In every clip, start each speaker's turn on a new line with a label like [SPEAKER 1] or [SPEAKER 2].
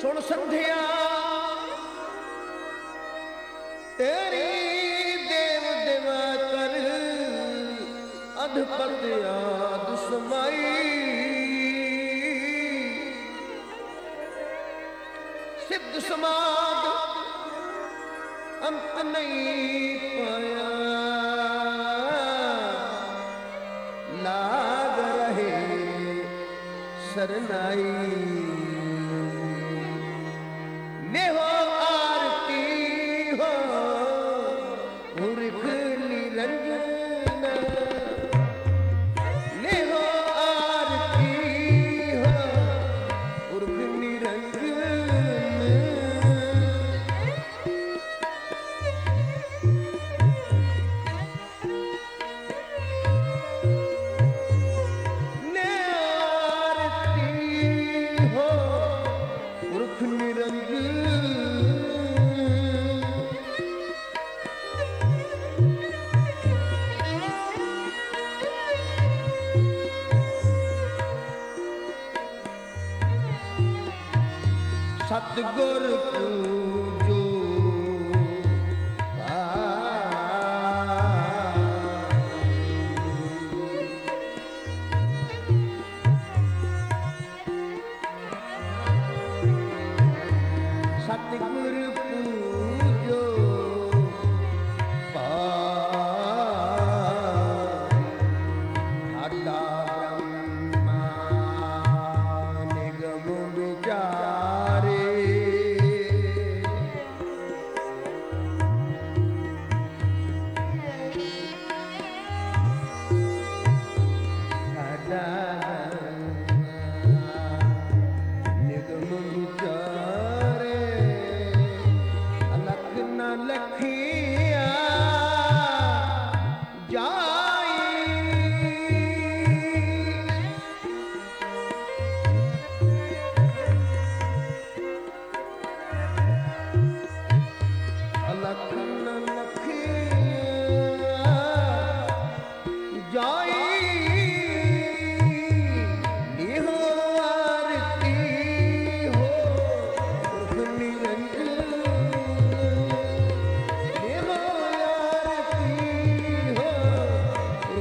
[SPEAKER 1] सुन संध्या। तेरी देव देवा कर अधपत्या दुश्मई सिद्ध समाग अंत नहीं पाया। लाग रहे सरनाई ਗੁਰ ਪੂਜੋ।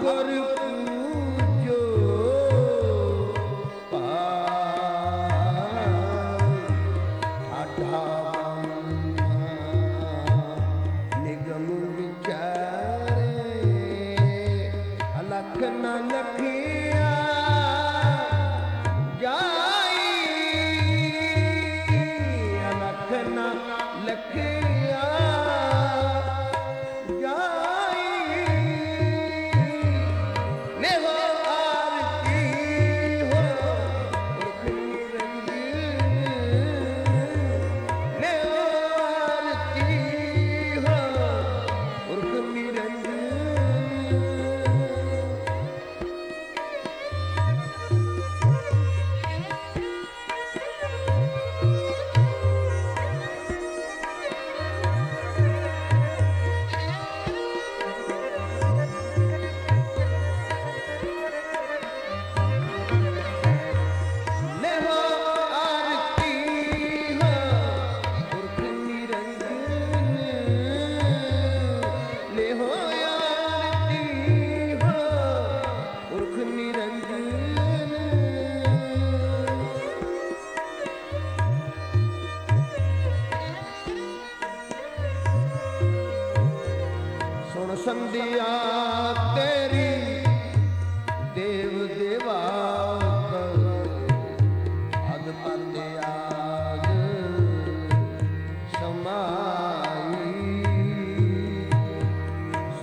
[SPEAKER 1] agora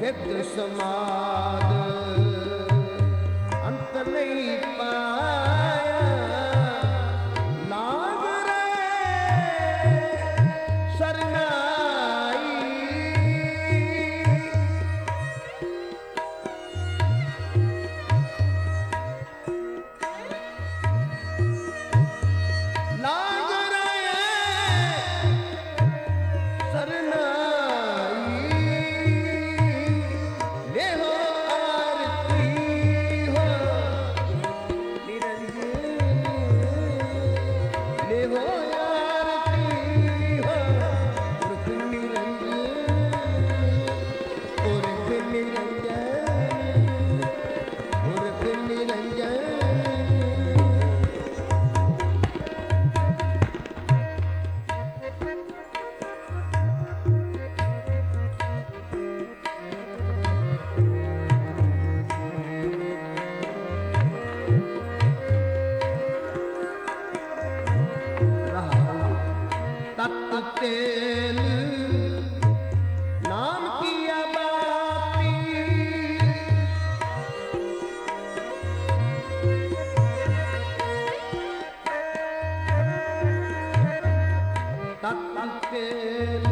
[SPEAKER 1] ਫਿਰਤ ਸਮਾਦ ਕੇ